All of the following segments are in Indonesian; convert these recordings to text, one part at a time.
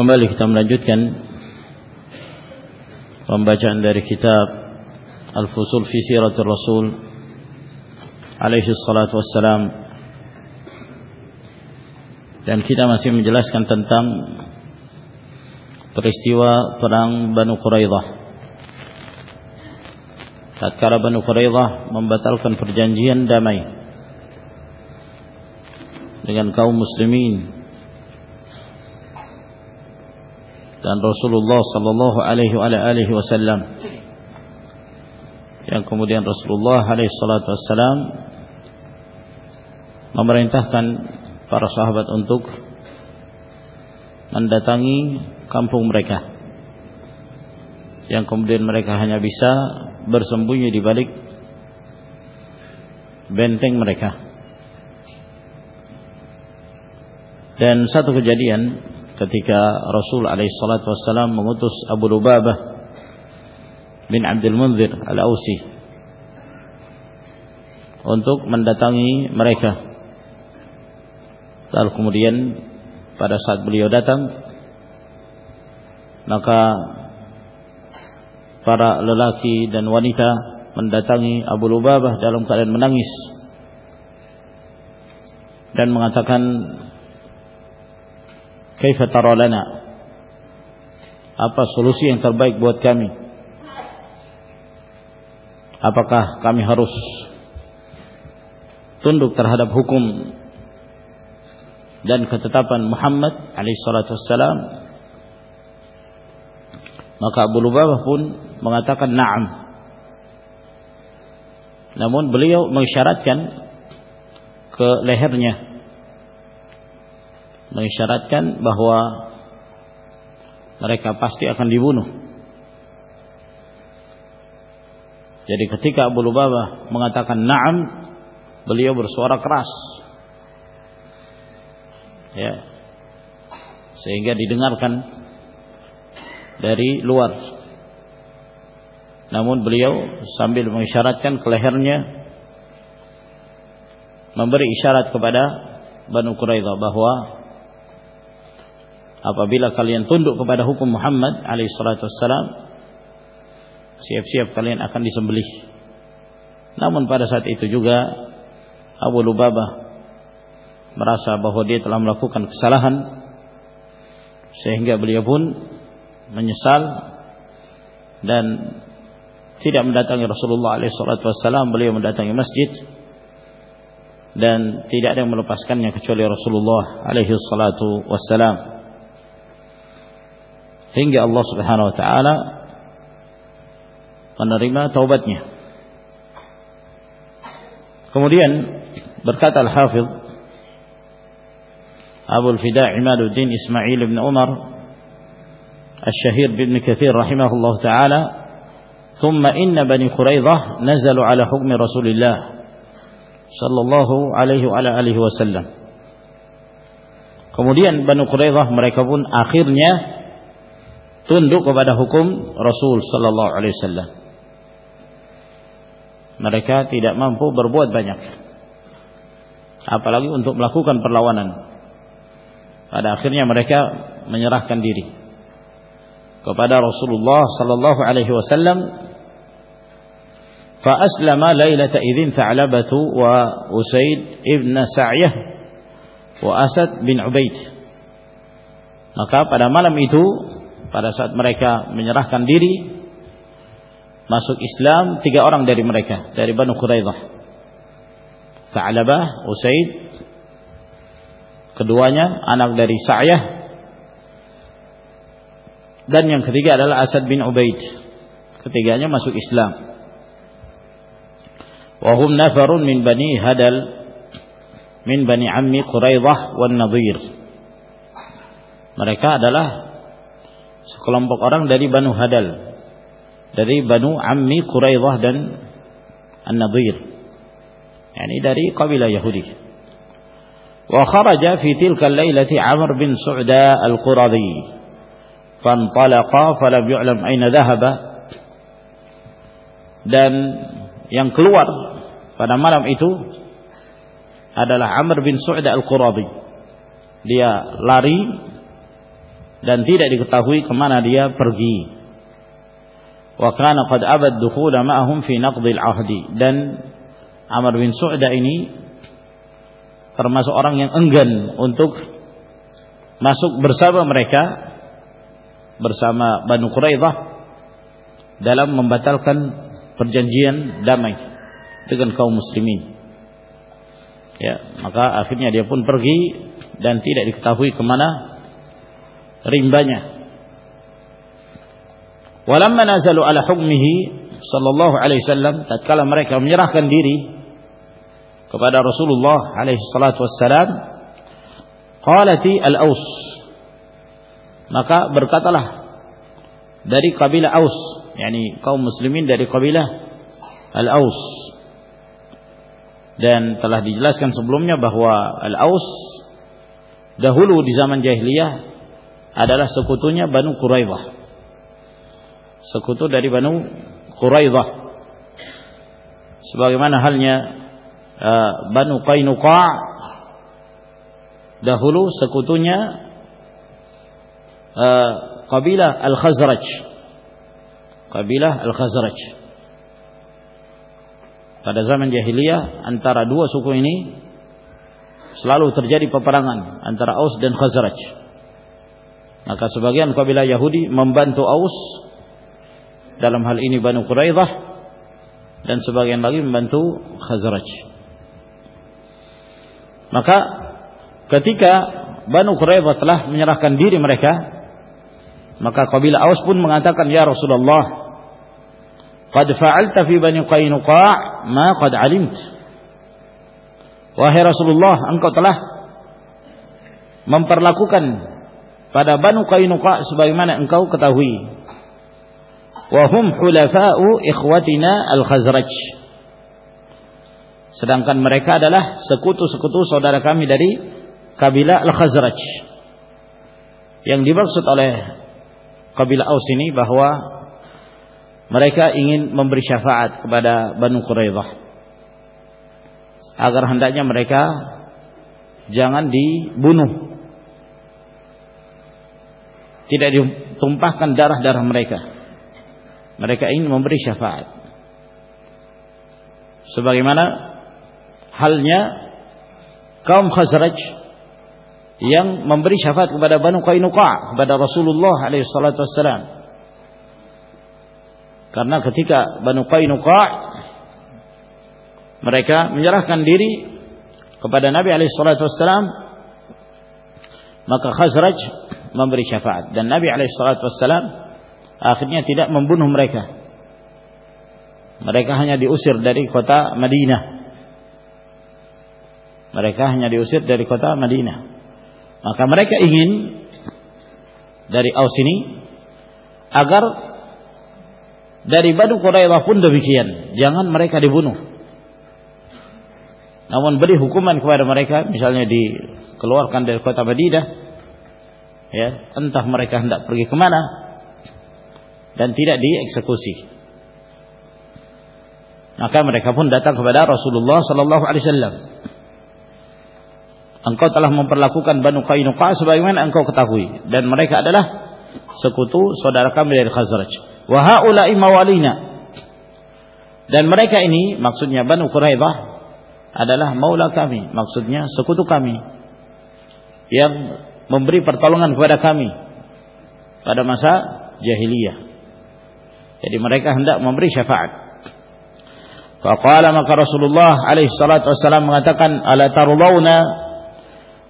Kembali kita melanjutkan pembacaan dari kitab Al-Fusul fi Siratul Rasul alaihi salatu wassalam. Dan kita masih menjelaskan tentang peristiwa perang Banu Quraidah. Tatkala Banu Quraidah membatalkan perjanjian damai dengan kaum muslimin dan Rasulullah sallallahu alaihi wasallam. Yang kemudian Rasulullah alaihi salatu wasallam memerintahkan para sahabat untuk mendatangi kampung mereka. Yang kemudian mereka hanya bisa bersembunyi di balik benteng mereka. Dan satu kejadian ketika Rasul alaihi salatu wasallam mengutus Abu Lubabah bin Abdul Munzir Al-Ausi untuk mendatangi mereka. Lalu kemudian pada saat beliau datang maka para lelaki dan wanita mendatangi Abu Lubabah dalam keadaan menangis dan mengatakan Kaifa? Apa solusi yang terbaik buat kami? Apakah kami harus tunduk terhadap hukum dan ketetapan Muhammad alaihi salatu wassalam? Maka Abu Lubabah pun mengatakan na'am. Namun beliau mengisyaratkan ke lehernya mengisyaratkan bahwa mereka pasti akan dibunuh. Jadi ketika Abu Lubabah mengatakan na'am, beliau bersuara keras. Ya. Sehingga didengarkan dari luar. Namun beliau sambil mengisyaratkan ke lehernya memberi isyarat kepada Banu Quraidah bahwa apabila kalian tunduk kepada hukum Muhammad alaihi salatu wassalam siap-siap kalian akan disembelih. Namun pada saat itu juga Abu Lubabah merasa bahwa dia telah melakukan kesalahan sehingga beliau pun menyesal dan tidak mendatangi Rasulullah alaihi salatu wassalam. Beliau mendatangi masjid dan tidak ada yang melepaskannya kecuali Rasulullah alaihi wassalam hingga Allah Subhanahu wa taala menerima taubatnya. Kemudian berkata Al-Hafiz Abu Al-Fida' Imaduddin Ismail bin Umar الشهير بن كثير رحمه الله تعالى ثم إن بني قريظة نزلوا على حكم رسول الله صلى الله عليه وعلى آله وسلم kemudian Bani Quraidah mereka pun akhirnya tunduk kepada hukum Rasul sallallahu alaihi wasallam. Mereka tidak mampu berbuat banyak. Apalagi untuk melakukan perlawanan. Pada akhirnya mereka menyerahkan diri kepada Rasulullah sallallahu alaihi wasallam. Fa aslama lailata idzin Tha'labatu wa Usaid ibn Sa'yah wa Asad bin Ubaid. Maka pada malam itu pada saat mereka menyerahkan diri masuk Islam tiga orang dari mereka dari Banu Quraidah. Sa'labah Usaid keduanya anak dari Sa'yah. Dan yang ketiga adalah Asad bin Ubaid. Ketiganya masuk Islam. Wahum nafarun min Bani Hadal min Bani Ammi Quraidah wan Nadir. Mereka adalah sekelompok orang dari Banu Hadal dari Banu Ammi Quraidah dan An-Nadir. Yani dari kabilah Yahudi. Wa kharaja fi tilka al-lailati Amr bin Su'da al-Quradi. Fantalaqa falam yu'lam aina dhahaba. Dan yang keluar pada malam itu adalah Amr bin Su'da al-Quradi. Dia lari dan tidak diketahui ke mana dia pergi. Wa kana qad abad dukhul ma'ahum fi naqdil ahdi dan Amr bin Su'da ini termasuk orang yang enggan untuk masuk bersama mereka bersama Banu Quraidah dalam membatalkan perjanjian damai dengan kaum muslimin. Ya, maka akhirnya dia pun pergi dan tidak diketahui ke mana rimbanya. Walamma nazalu ala hukmihi sallallahu alaihi wasallam tatkala mereka menyerahkan diri kepada Rasulullah alaihi salatu wassalam qalati al-Aus maka berkatalah dari kabilah Aus yakni kaum muslimin dari kabilah Al-Aus dan telah dijelaskan sebelumnya bahwa Al-Aus dahulu di zaman jahiliyah adalah sekutunya Banu Quraidah. Sekutu dari Banu Quraidah. Sebagaimana halnya uh, Banu Qainuqa dahulu sekutunya uh, kabilah Al-Khazraj. Kabilah Al-Khazraj. Pada zaman jahiliyah antara dua suku ini selalu terjadi peperangan antara Aus dan Khazraj. Maka sebagian kabilah Yahudi membantu Aus dalam hal ini Banu Quraidah dan sebagian lagi membantu Khazraj. Maka ketika Banu Quraidah telah menyerahkan diri mereka, maka kabilah Aus pun mengatakan, "Ya Rasulullah, qad fa'alta fi Bani Qainuqa' ma qad 'alimt." Wahai Rasulullah, engkau telah memperlakukan pada Banu Qainuqa sebagaimana engkau ketahui. Wa hum hulafa'u ikhwatina al-Khazraj. Sedangkan mereka adalah sekutu-sekutu saudara kami dari kabilah Al-Khazraj. Yang dimaksud oleh kabilah Aus ini bahwa mereka ingin memberi syafaat kepada Banu Quraidah agar hendaknya mereka jangan dibunuh tidak ditumpahkan darah-darah mereka. Mereka ingin memberi syafaat. Sebagaimana halnya kaum Khazraj yang memberi syafaat kepada Banu Qainuqa kepada Rasulullah alaihi salatu wassalam. Karena ketika Banu Qainuqa mereka menyerahkan diri kepada Nabi alaihi salatu wassalam maka Khazraj memberi syafaat dan Nabi alaihi salatu wassalam akhirnya tidak membunuh mereka. Mereka hanya diusir dari kota Madinah. Mereka hanya diusir dari kota Madinah. Maka mereka ingin dari Aus ini agar dari Banu Quraidah pun demikian, jangan mereka dibunuh. Namun beri hukuman kepada mereka misalnya dikeluarkan dari kota Madinah ya entah mereka hendak pergi ke mana dan tidak dieksekusi. Maka mereka pun datang kepada Rasulullah sallallahu alaihi wasallam. Engkau telah memperlakukan Banu Qainuqa sebagaimana engkau ketahui dan mereka adalah sekutu saudara kami dari Khazraj. Wa haula'i mawalina. Dan mereka ini maksudnya Banu Quraidah adalah maula kami maksudnya sekutu kami yang memberi pertolongan kepada kami pada masa jahiliyah. Jadi mereka hendak memberi syafaat. Faqala maka Rasulullah alaihi salatu wasallam mengatakan ala tardawna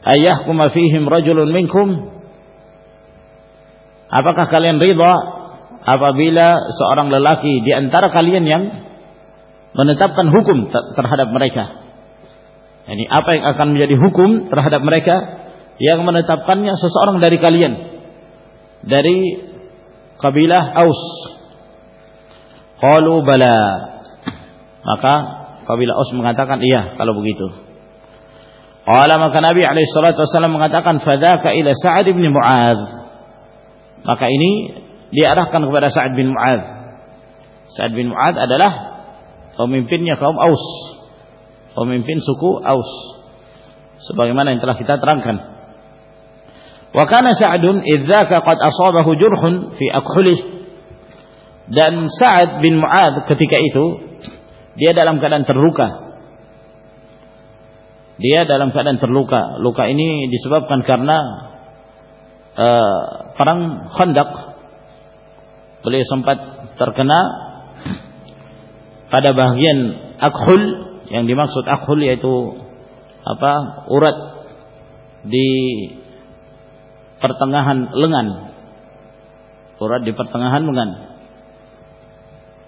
ayyahkuma fihim rajulun minkum Apakah kalian ridha apabila seorang lelaki di antara kalian yang menetapkan hukum terhadap mereka? Yani apa yang akan menjadi hukum terhadap mereka yang menetapkannya seseorang dari kalian. Dari kabilah Aus. Qalu bala. Maka kabilah Aus mengatakan iya kalau begitu. Qala maka Nabi alaihi salatu wasallam mengatakan fadaka ila Sa'ad bin Mu'adz. Maka ini diarahkan kepada Sa'ad bin Mu'adz. Sa'ad bin Mu'adz adalah pemimpinnya kaum Aus. Pemimpin suku Aus. Sebagaimana yang telah kita terangkan Wa kana Sa'dun idzaka qad asabahu jurhun fi akhulih. Dan Sa'ad bin Mu'adz ketika itu dia dalam keadaan terluka. Dia dalam keadaan terluka. Luka ini disebabkan karena uh, perang Khandaq. Beliau sempat terkena pada bagian akhul yang dimaksud akhul yaitu apa urat di pertengahan lengan. Urat di pertengahan lengan.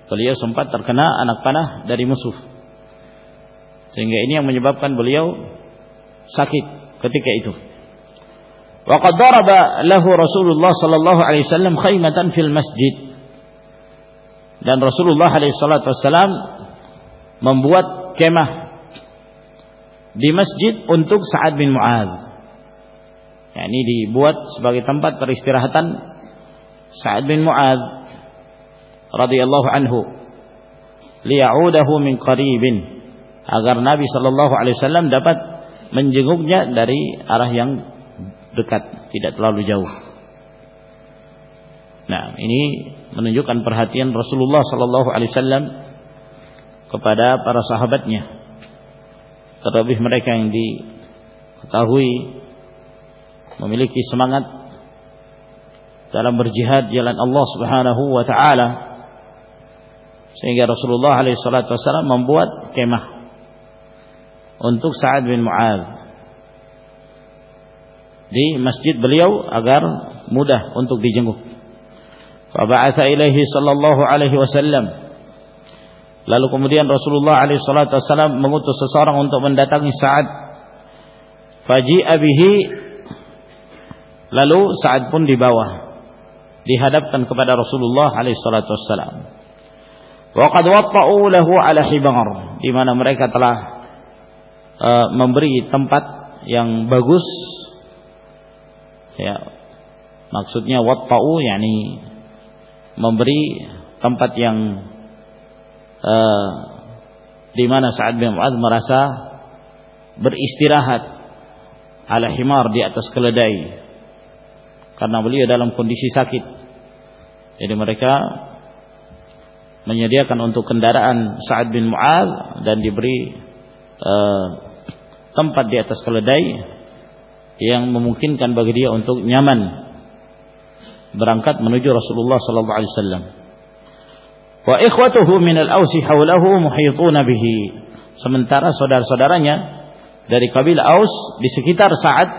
Beliau sempat terkena anak panah dari musuh. Sehingga ini yang menyebabkan beliau sakit ketika itu. Waqad daraba lahu Rasulullah sallallahu alaihi wasallam khaymatan fil masjid. Dan Rasulullah alaihi salatu wasallam membuat kemah di masjid untuk Sa'ad bin Mu'adz ya, ini dibuat sebagai tempat peristirahatan Sa'ad bin Mu'ad radhiyallahu anhu liya'udahu min qaribin agar Nabi sallallahu alaihi wasallam dapat menjenguknya dari arah yang dekat, tidak terlalu jauh. Nah, ini menunjukkan perhatian Rasulullah sallallahu alaihi wasallam kepada para sahabatnya. Terlebih mereka yang diketahui memiliki semangat dalam berjihad jalan Allah Subhanahu wa taala sehingga Rasulullah alaihi wasallam membuat kemah untuk Sa'ad bin Mu'adz di masjid beliau agar mudah untuk dijenguk. Faba'atha ilaihi sallallahu alaihi wasallam. Lalu kemudian Rasulullah alaihi salatu wasallam mengutus seseorang untuk mendatangi Sa'ad. Faji'a bihi Lalu saat pun di bawah dihadapkan kepada Rasulullah alaihi salatu wassalam. Wa qad watta'u lahu ala hibar di mana mereka telah uh, memberi tempat yang bagus ya maksudnya watta'u yakni memberi tempat yang uh, di mana Sa'ad bin Mu'adz merasa beristirahat ala himar di atas keledai karena beliau dalam kondisi sakit. Jadi mereka menyediakan untuk kendaraan Sa'ad bin Mu'ad dan diberi uh, tempat di atas keledai yang memungkinkan bagi dia untuk nyaman berangkat menuju Rasulullah sallallahu alaihi wasallam. Wa ikhwatuhu min al-Ausi haulahu muhituna bihi. Sementara saudara-saudaranya dari kabilah Aus di sekitar Sa'ad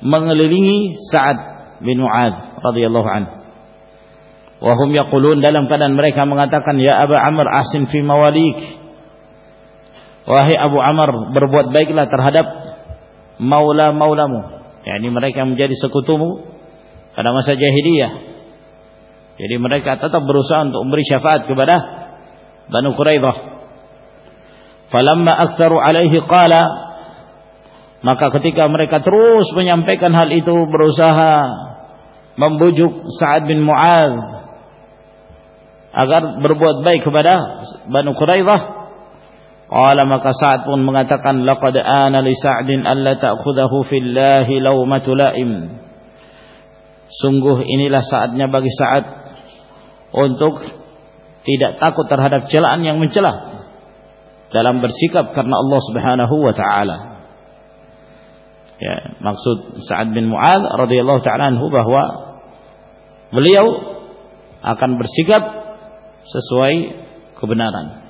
mengelilingi Sa'ad bin Mu'ad radhiyallahu anhu. Wahum yaqulun dalam keadaan mereka mengatakan ya Abu Amr asin fi mawalik. Wahai Abu Amr berbuat baiklah terhadap maula-maulamu. yakni mereka yang menjadi sekutumu pada masa jahiliyah. Jadi mereka tetap berusaha untuk memberi syafaat kepada Banu Quraidah. Falamma aktsaru alaihi qala maka ketika mereka terus menyampaikan hal itu berusaha membujuk Sa'ad bin Mu'adz agar berbuat baik kepada Banu Quraidah Qala maka Sa'ad pun mengatakan laqad ana li Sa'din alla ta'khudhahu fillahi lawmatu la'im Sungguh inilah saatnya bagi Sa'ad untuk tidak takut terhadap celaan yang mencela dalam bersikap karena Allah Subhanahu wa taala. Ya, maksud Sa'ad bin Mu'adz radhiyallahu taala anhu bahwa beliau akan bersikap sesuai kebenaran.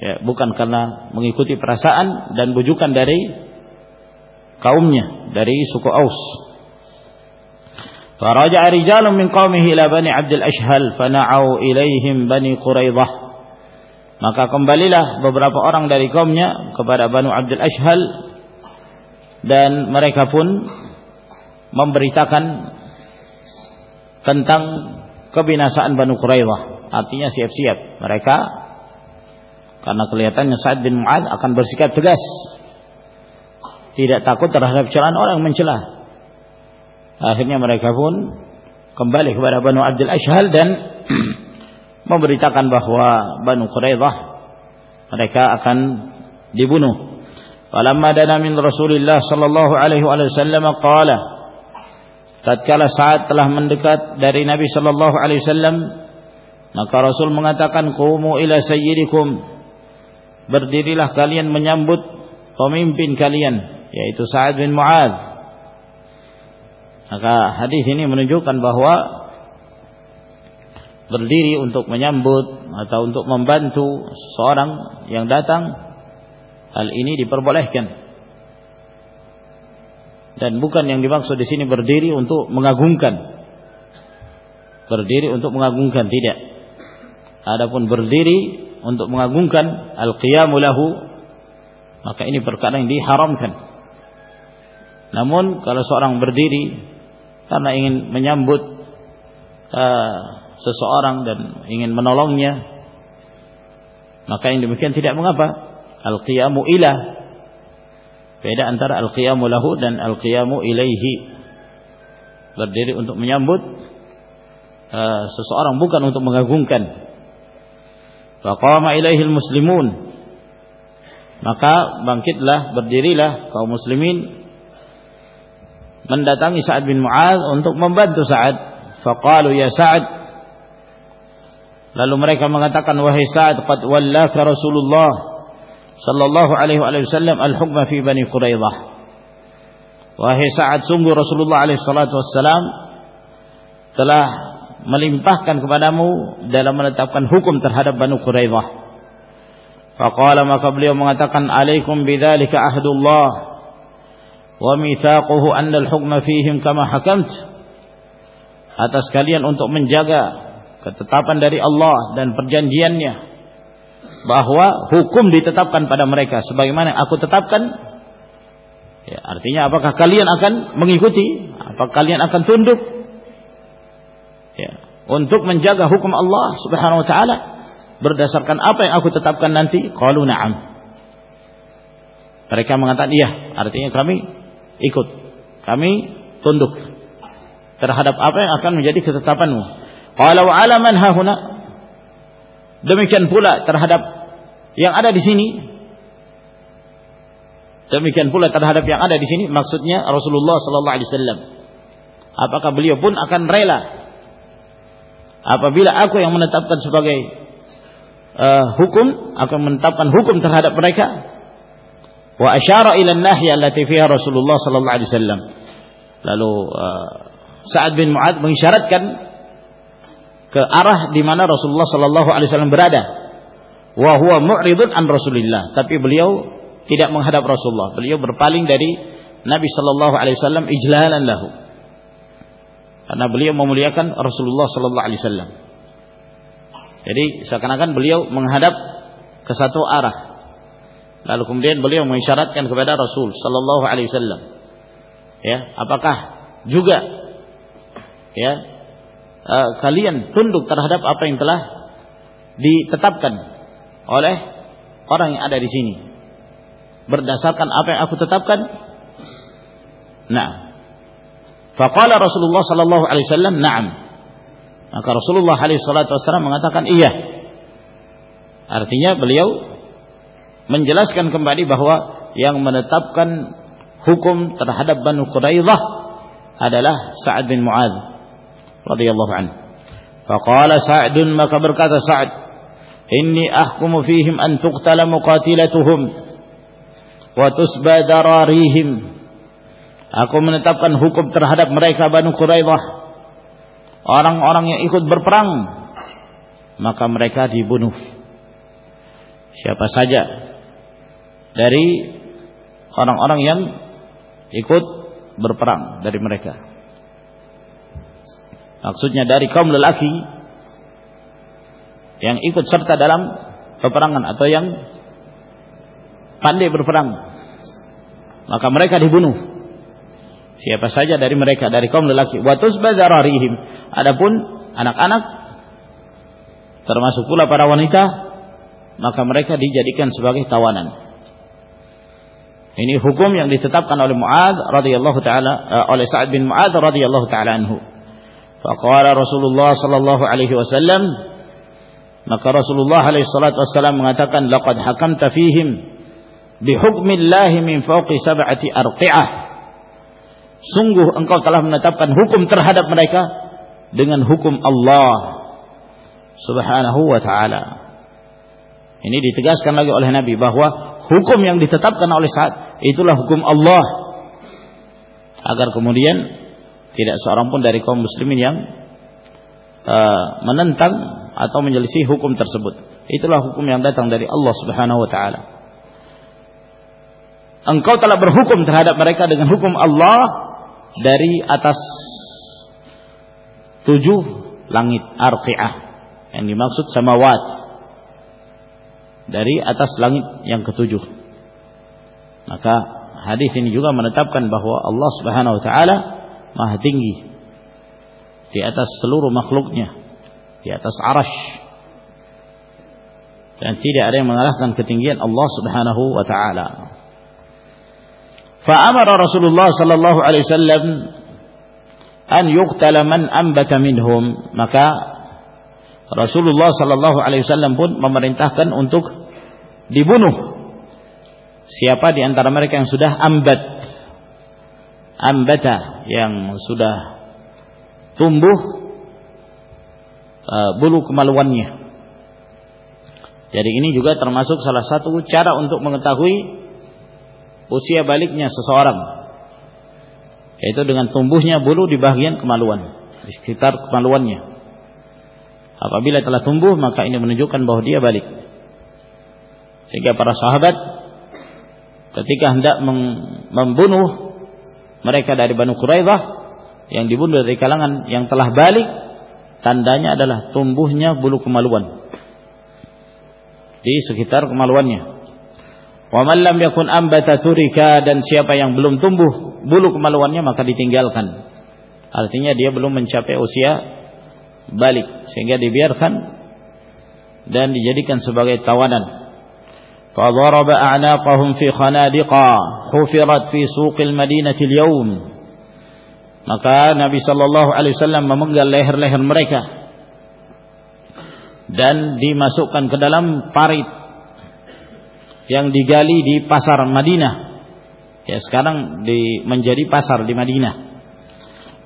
Ya, bukan karena mengikuti perasaan dan bujukan dari kaumnya, dari suku Aus. Faraja'a rijalun min qaumihi ila bani Abdul Ashhal fana'u ilaihim bani Quraidah. Maka kembalilah beberapa orang dari kaumnya kepada Banu Abdul Ashhal dan mereka pun memberitakan tentang kebinasaan Banu Quraidah artinya siap-siap mereka. Karena kelihatannya Sa'ad bin Mu'ad akan bersikap tegas. Tidak takut terhadap celaan orang mencela. Akhirnya mereka pun kembali kepada Banu Abdul Ashhal dan memberitakan bahwa Banu Quraidah mereka akan dibunuh. Falamma dana min Rasulillah sallallahu alaihi wasallam qala tatkala saat telah mendekat dari Nabi sallallahu alaihi wasallam maka Rasul mengatakan qumu ila sayyidikum. Berdirilah kalian menyambut pemimpin kalian yaitu Sa'ad bin Mu'adz. Maka hadis ini menunjukkan bahwa berdiri untuk menyambut atau untuk membantu seorang yang datang hal ini diperbolehkan. Dan bukan yang dimaksud di sini berdiri untuk mengagungkan. Berdiri untuk mengagungkan tidak. Adapun berdiri untuk mengagungkan al-qiyamu lahu maka ini perkara yang diharamkan. Namun kalau seorang berdiri karena ingin menyambut uh, seseorang dan ingin menolongnya maka yang demikian tidak mengapa al-qiyamu ilah. Beda antara al-qiyamu lahu dan al-qiyamu ilaihi. Berdiri untuk menyambut uh, seseorang bukan untuk mengagungkan. Faqama ilaihi muslimun maka bangkitlah berdirilah kaum muslimin. Mendatangi Sa'ad bin Mu'adz untuk membantu Sa'ad. Faqalu ya Sa'ad. Lalu mereka mengatakan wahai Sa'ad qad wallaka Rasulullah sallallahu alaihi wasallam al-hukma fi Bani Quraidah. Wahai Sa'ad sungguh Rasulullah alaihi salatu wassalam telah melimpahkan kepadamu dalam menetapkan hukum terhadap Bani Quraidah. Faqala maka beliau mengatakan alaikum bidzalika ahdullah wa mithaquhu anna al-hukma fihim kama hakamt. Atas kalian untuk menjaga ketetapan dari Allah dan perjanjiannya bahwa hukum ditetapkan pada mereka sebagaimana aku tetapkan. Ya, artinya apakah kalian akan mengikuti? Apakah kalian akan tunduk? Ya, untuk menjaga hukum Allah Subhanahu wa taala berdasarkan apa yang aku tetapkan nanti qalu na'am. Mereka mengatakan iya artinya kami ikut. Kami tunduk terhadap apa yang akan menjadi ketetapanmu. Qala wa. Demikian pula terhadap yang ada di sini. Demikian pula terhadap yang ada di sini maksudnya Rasulullah sallallahu alaihi wasallam. Apakah beliau pun akan rela apabila aku yang menetapkan sebagai uh, hukum akan menetapkan hukum terhadap mereka wa asyara ila an-nahya allati fiha Rasulullah sallallahu alaihi wasallam. Lalu uh, Sa'ad bin Mu'adz mengisyaratkan ke arah di mana Rasulullah sallallahu alaihi wasallam berada. Wa huwa mu'ridun an Rasulillah, tapi beliau tidak menghadap Rasulullah. Beliau berpaling dari Nabi sallallahu alaihi wasallam ijlalan lahu. Karena beliau memuliakan Rasulullah sallallahu alaihi wasallam. Jadi seakan-akan beliau menghadap ke satu arah. Lalu kemudian beliau mengisyaratkan kepada Rasul sallallahu alaihi wasallam. Ya, apakah juga ya uh, kalian tunduk terhadap apa yang telah ditetapkan oleh orang yang ada di sini. Berdasarkan apa yang aku tetapkan? Nah faqala Rasulullah sallallahu alaihi wasallam na'am. Maka Rasulullah alaihi salatu wasallam mengatakan iya. Artinya beliau menjelaskan kembali bahwa yang menetapkan hukum terhadap Banu Quraidah adalah Sa'ad bin Mu'adz radhiyallahu anhu. Faqala Sa'dun maka berkata Sa'd, "Inni ahkumu fihim an tuqtala muqatilatuhum wa tusba dararihim." Aku menetapkan hukum terhadap mereka Banu Quraidah. Orang-orang yang ikut berperang maka mereka dibunuh. Siapa saja dari orang-orang yang ikut berperang dari mereka. Maksudnya dari kaum lelaki yang ikut serta dalam peperangan atau yang pandai berperang. maka mereka dibunuh siapa saja dari mereka dari kaum lelaki wa tusbadararihim adapun anak-anak termasuk pula para wanita maka mereka dijadikan sebagai tawanan ini hukum yang ditetapkan oleh Muad radhiyallahu taala uh, oleh Sa'ad bin Muad radhiyallahu taala anhu. Faqala Rasulullah sallallahu alaihi wasallam maka Rasulullah alaihi salatu wasallam mengatakan laqad hakamta fihim bihukmillah min fawqi sab'ati arqi'ah. Sungguh engkau telah menetapkan hukum terhadap mereka dengan hukum Allah Subhanahu wa taala. Ini ditegaskan lagi oleh Nabi bahwa hukum yang ditetapkan oleh saat itulah hukum Allah agar kemudian tidak seorang pun dari kaum muslimin yang uh, menentang atau menyelisih hukum tersebut. Itulah hukum yang datang dari Allah Subhanahu wa taala. Engkau telah berhukum terhadap mereka dengan hukum Allah dari atas tujuh langit arqiah. Yang dimaksud samawat. Dari atas langit yang ketujuh. Maka hadis ini juga menetapkan bahwa Allah Subhanahu wa taala Maha tinggi. Di atas seluruh makhluknya, di atas arash. Dan tidak ada yang mengalahkan ketinggian Allah Subhanahu wa taala. Fa'amara Rasulullah sallallahu alaihi wasallam an yuqtala man anbata minhum, maka Rasulullah sallallahu alaihi wasallam pun memerintahkan untuk dibunuh. Siapa di antara mereka yang sudah ambat ambata yang sudah tumbuh uh, bulu kemaluannya. Jadi ini juga termasuk salah satu cara untuk mengetahui usia baliknya seseorang. Yaitu dengan tumbuhnya bulu di bagian kemaluan di sekitar kemaluannya. Apabila telah tumbuh maka ini menunjukkan bahwa dia balik. Sehingga para sahabat ketika hendak membunuh mereka dari Banu Quraidah yang dibunuh dari kalangan yang telah balik tandanya adalah tumbuhnya bulu kemaluan di sekitar kemaluannya. Wa man lam yakun ambata turika dan siapa yang belum tumbuh bulu kemaluannya maka ditinggalkan. Artinya dia belum mencapai usia balik sehingga dibiarkan dan dijadikan sebagai tawanan. فضرب أعناقهم في خنادقا حفرت في سوق المدينة اليوم maka Nabi Shallallahu Alaihi Wasallam memenggal leher-leher mereka dan dimasukkan ke dalam parit yang digali di pasar Madinah ya sekarang di, menjadi pasar di Madinah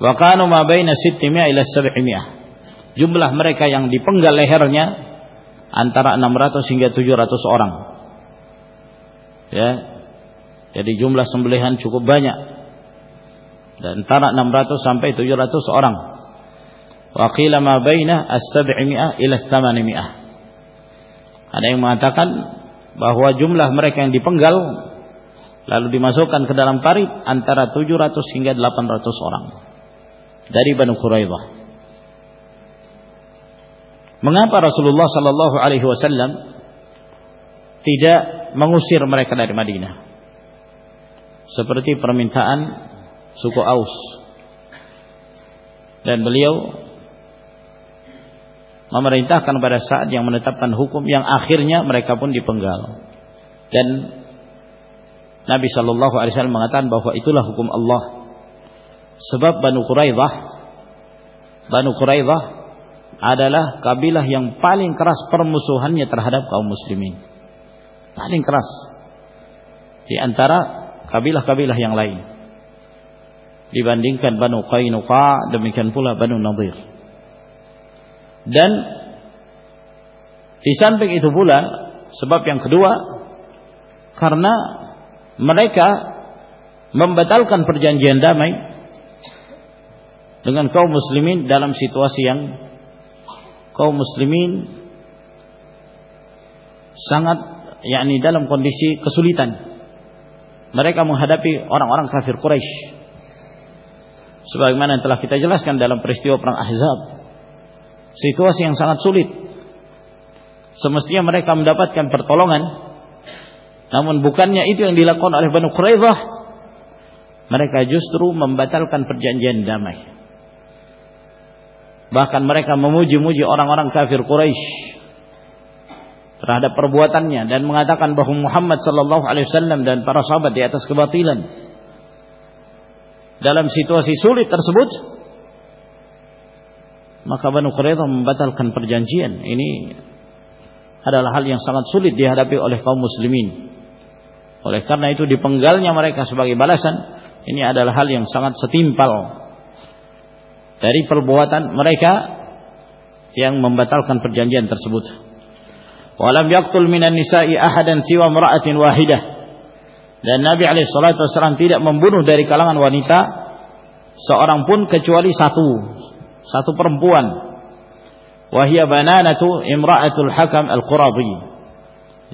wa kanu ma baina 600 ila 700 jumlah mereka yang dipenggal lehernya antara 600 hingga 700 orang. Ya. Jadi jumlah sembelihan cukup banyak. Dan antara 600 sampai 700 orang. Wa ma baina as-700 ila 800. Ada yang mengatakan bahwa jumlah mereka yang dipenggal lalu dimasukkan ke dalam parit antara 700 hingga 800 orang dari Banu Quraidah. Mengapa Rasulullah Sallallahu Alaihi Wasallam tidak mengusir mereka dari Madinah? Seperti permintaan suku Aus. Dan beliau memerintahkan pada saat yang menetapkan hukum yang akhirnya mereka pun dipenggal. Dan Nabi Shallallahu Alaihi Wasallam mengatakan bahwa itulah hukum Allah. Sebab Banu Quraidah, Banu Quraidah adalah kabilah yang paling keras permusuhannya terhadap kaum muslimin. Paling keras di antara kabilah-kabilah yang lain. Dibandingkan Banu Qainuqa, demikian pula Banu Nadir. Dan di samping itu pula sebab yang kedua karena mereka membatalkan perjanjian damai dengan kaum muslimin dalam situasi yang kaum muslimin sangat yakni dalam kondisi kesulitan. Mereka menghadapi orang-orang kafir Quraisy. Sebagaimana yang telah kita jelaskan dalam peristiwa perang Ahzab. Situasi yang sangat sulit. Semestinya mereka mendapatkan pertolongan. Namun bukannya itu yang dilakukan oleh Banu Quraidah, mereka justru membatalkan perjanjian damai. Bahkan mereka memuji-muji orang-orang kafir Quraisy terhadap perbuatannya dan mengatakan bahwa Muhammad sallallahu alaihi wasallam dan para sahabat di atas kebatilan. Dalam situasi sulit tersebut, maka Banu Quraidah membatalkan perjanjian. Ini adalah hal yang sangat sulit dihadapi oleh kaum muslimin. Oleh karena itu dipenggalnya mereka sebagai balasan ini adalah hal yang sangat setimpal dari perbuatan mereka yang membatalkan perjanjian tersebut. Walam yaktul minan nisa'i ahadan siwa mra'atin wahidah. Dan Nabi alaihi salatu wasallam tidak membunuh dari kalangan wanita seorang pun kecuali satu, satu perempuan. Wahia bananatu imra'atul hakam Al Qurabi.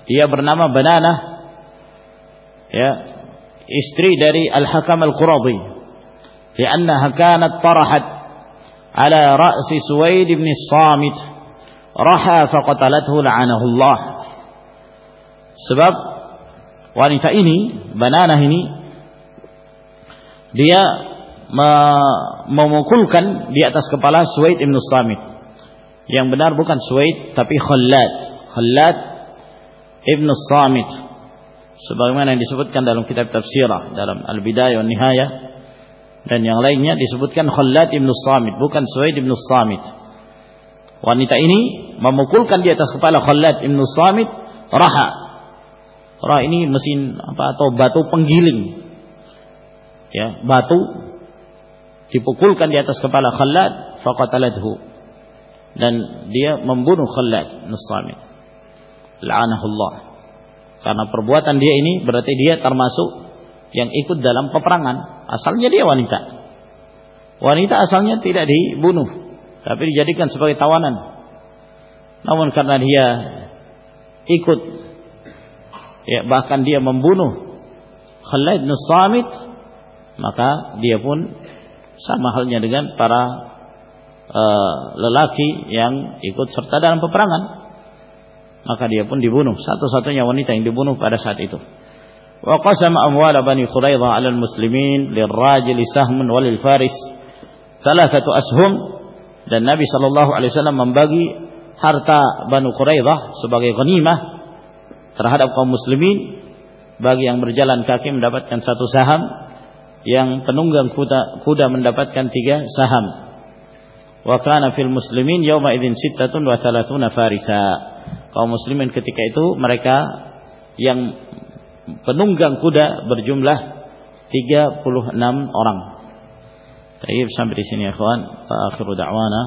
Dia bernama banana ya, istri dari Al-Hakam Al Qurabi. Karena kanat tarahat ala ra'si Suwaid bin Samit raha faqatalathu la'anahullah. Sebab wanita ini banana ini dia memukulkan di atas kepala Suwaid ibnu Samit. Yang benar bukan Suwaid tapi Khallad. Khallad Ibnu Samit. Sebagaimana yang disebutkan dalam kitab tafsirah dalam Al-Bidayah Nihayah. Dan yang lainnya disebutkan Khallad Ibnu Samit bukan Suwaid ibnu Samit wanita ini memukulkan di atas kepala Khallad ibn Samit raha. Raha ini mesin apa atau batu penggiling. Ya batu dipukulkan di atas kepala Khallad faqatalathu. Dan dia membunuh Khallad ibn Samit. La'anahullah. Karena perbuatan dia ini berarti dia termasuk yang ikut dalam peperangan. Asalnya dia wanita. Wanita asalnya tidak dibunuh, tapi dijadikan sebagai tawanan. Namun karena dia ikut ya bahkan dia membunuh Khalid bin Samit, maka dia pun sama halnya dengan para uh, lelaki yang ikut serta dalam peperangan. Maka dia pun dibunuh. Satu-satunya wanita yang dibunuh pada saat itu. Wa qasama amwal bani quraidah 'ala al-muslimin lirrajili sahmun walil faris. Thalathatu ashum dan Nabi sallallahu alaihi wasallam membagi harta Banu Quraidah sebagai ghanimah terhadap kaum muslimin. Bagi yang berjalan kaki mendapatkan satu saham yang penunggang kuda, kuda mendapatkan tiga saham. Wa kana fil muslimin yawma idzin sittatun wa thalathuna farisa. Kaum muslimin ketika itu mereka yang penunggang kuda berjumlah 36 orang. طيب sampai di sini ya ikhwan fa akhiru da'wana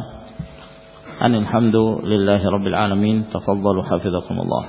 anil hamdu lillahi rabbil alamin tafaddalu hafizakumullah